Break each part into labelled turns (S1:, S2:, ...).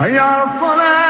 S1: حي على الصلاة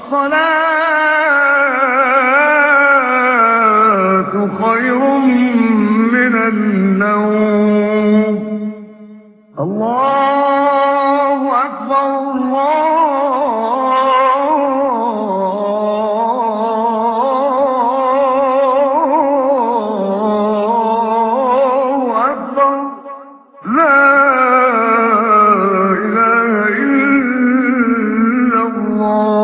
S1: الصلاة خير من النوم. الله أكبر الله أكبر. لا إله إلا الله.